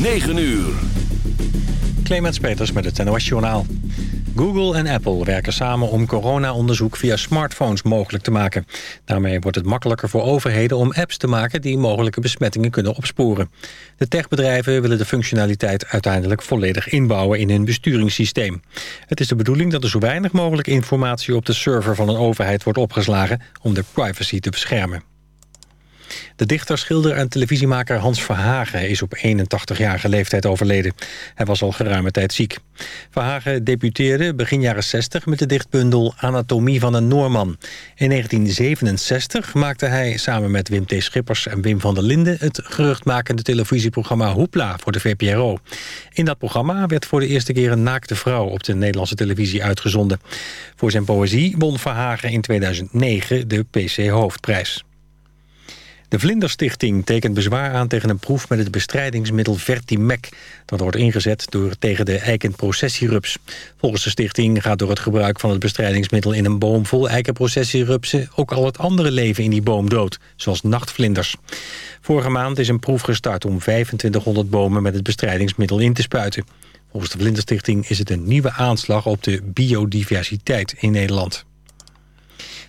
9 uur. Clemens Peters met het NOS Journaal. Google en Apple werken samen om corona-onderzoek via smartphones mogelijk te maken. Daarmee wordt het makkelijker voor overheden om apps te maken... die mogelijke besmettingen kunnen opsporen. De techbedrijven willen de functionaliteit uiteindelijk volledig inbouwen in hun besturingssysteem. Het is de bedoeling dat er zo weinig mogelijk informatie op de server van een overheid wordt opgeslagen... om de privacy te beschermen. De dichter, schilder en televisiemaker Hans Verhagen is op 81-jarige leeftijd overleden. Hij was al geruime tijd ziek. Verhagen debuteerde begin jaren 60 met de dichtbundel Anatomie van een Noorman. In 1967 maakte hij samen met Wim T. Schippers en Wim van der Linden... het geruchtmakende televisieprogramma Hoepla voor de VPRO. In dat programma werd voor de eerste keer een naakte vrouw... op de Nederlandse televisie uitgezonden. Voor zijn poëzie won Verhagen in 2009 de PC Hoofdprijs. De Vlinderstichting tekent bezwaar aan tegen een proef met het bestrijdingsmiddel Vertimec. Dat wordt ingezet door, tegen de eikenprocessierups. Volgens de stichting gaat door het gebruik van het bestrijdingsmiddel in een boom vol eikenprocessierupsen ook al het andere leven in die boom dood, zoals nachtvlinders. Vorige maand is een proef gestart om 2500 bomen met het bestrijdingsmiddel in te spuiten. Volgens de Vlinderstichting is het een nieuwe aanslag op de biodiversiteit in Nederland.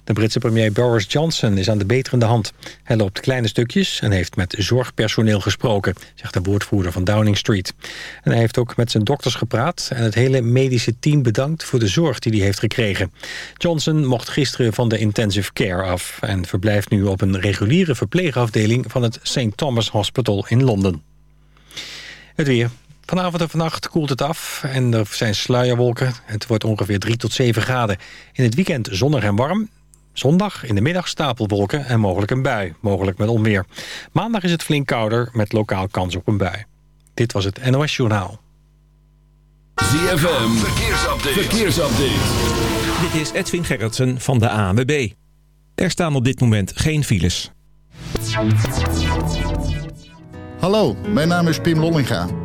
De Britse premier Boris Johnson is aan de beterende hand. Hij loopt kleine stukjes en heeft met zorgpersoneel gesproken... zegt de woordvoerder van Downing Street. En hij heeft ook met zijn dokters gepraat... en het hele medische team bedankt voor de zorg die hij heeft gekregen. Johnson mocht gisteren van de intensive care af... en verblijft nu op een reguliere verpleegafdeling... van het St. Thomas Hospital in Londen. Het weer. Vanavond en vannacht koelt het af en er zijn sluierwolken. Het wordt ongeveer 3 tot 7 graden. In het weekend zonnig en warm. Zondag in de middag stapelwolken en mogelijk een bui, mogelijk met onweer. Maandag is het flink kouder met lokaal kans op een bui. Dit was het NOS Journaal. ZFM, verkeersupdate. verkeersupdate. Dit is Edwin Gerritsen van de ANWB. Er staan op dit moment geen files. Hallo, mijn naam is Pim Lollinga.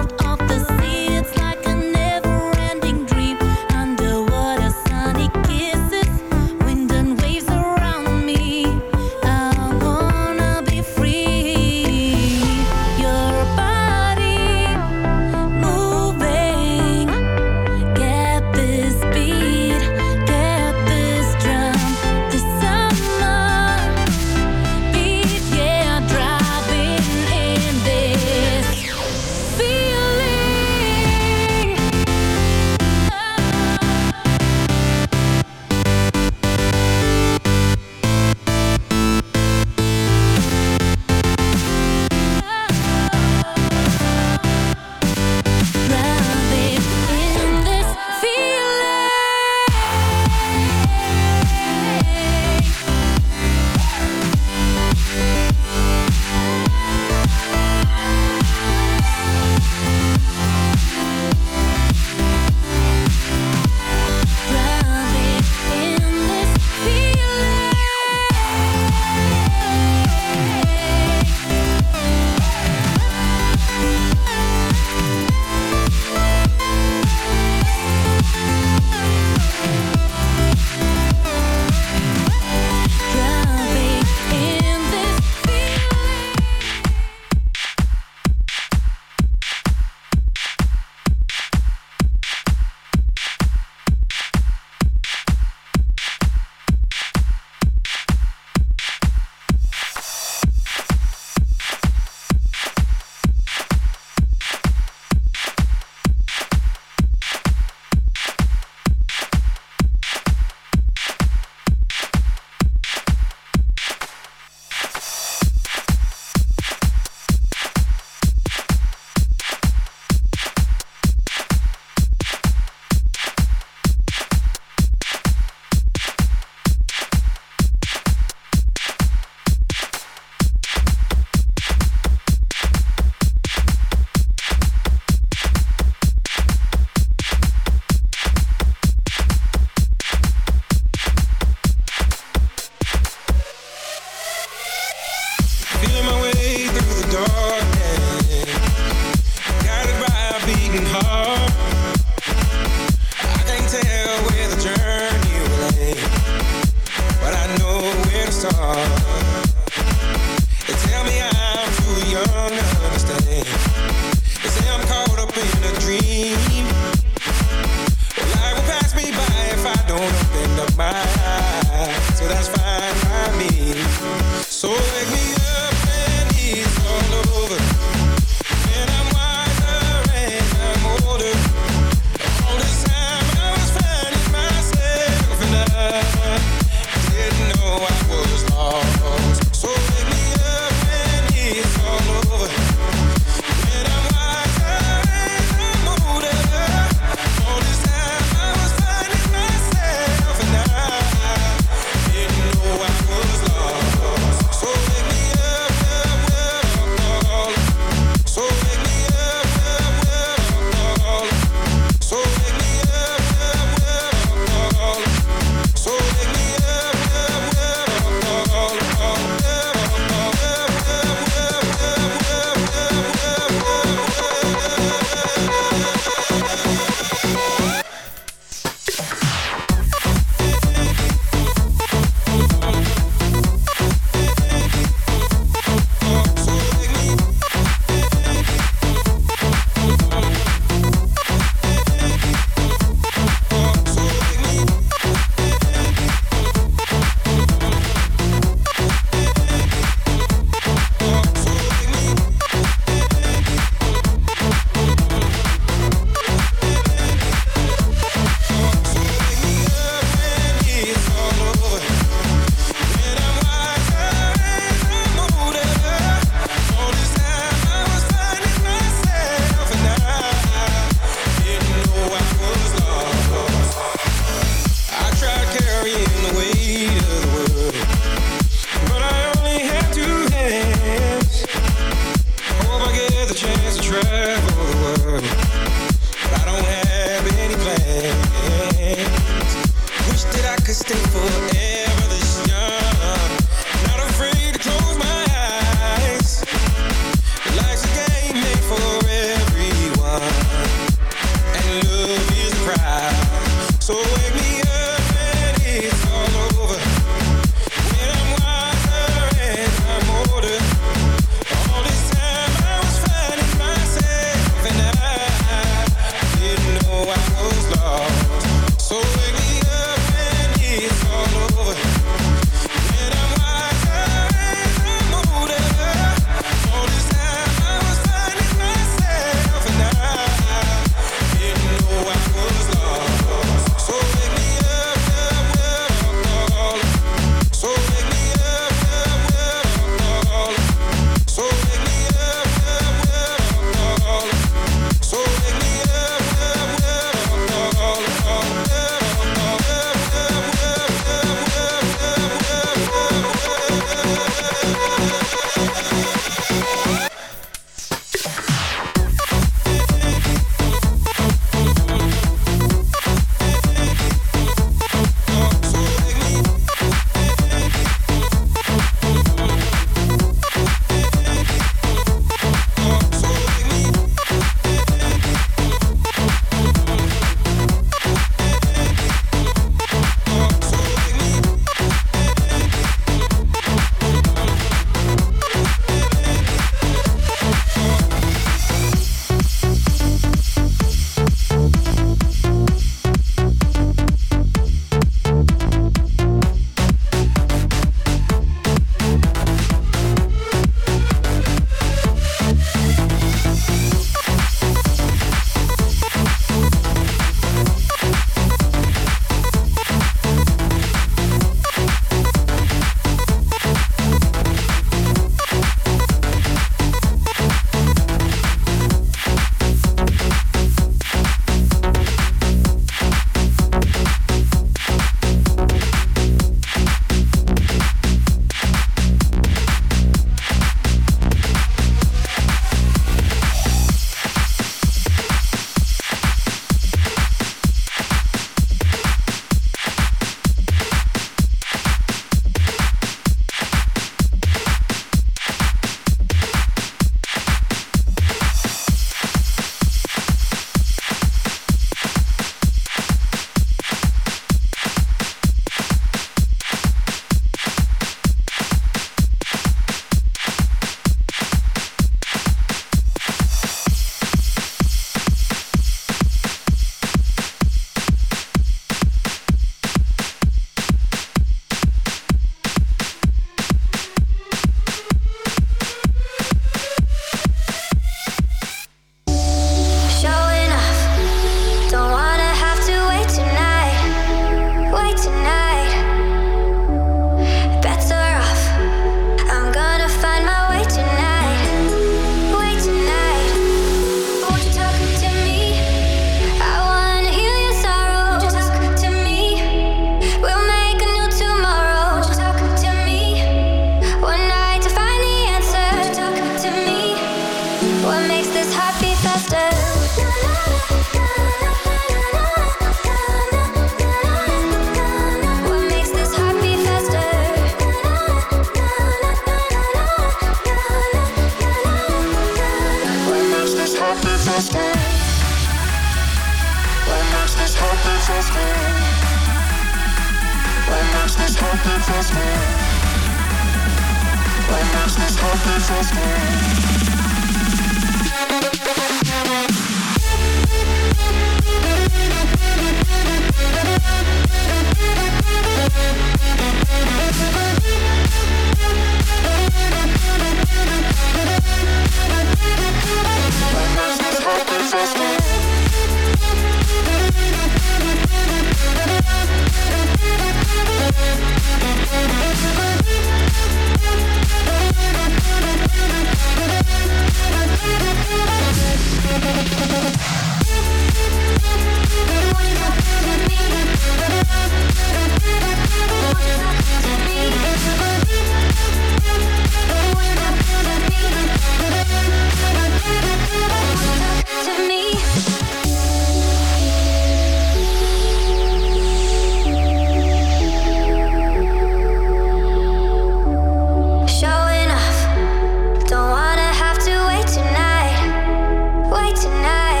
tonight.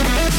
Thank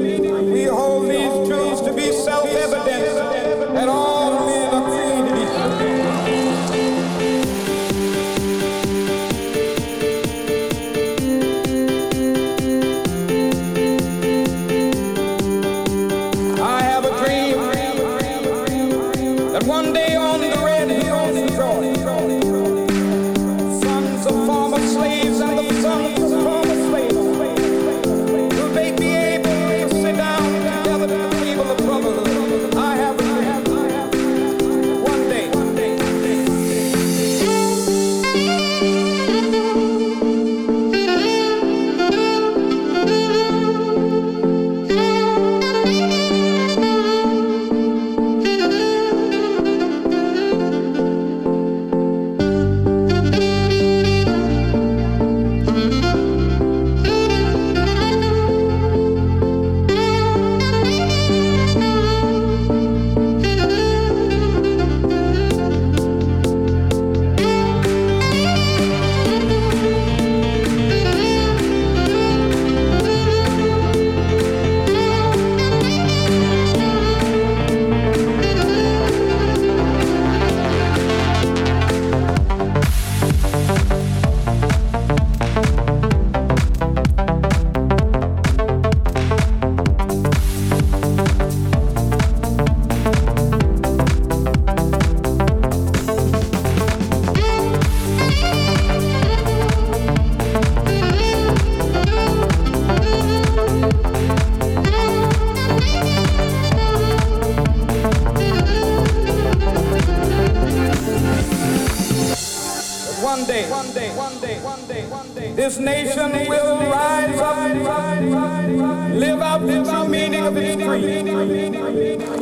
one day, one day, one day, one day, one day, this nation will rise up, rise, rise, rise, live out the true meaning of its creed.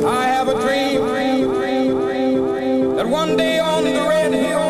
I have a dream that one day on the red hill.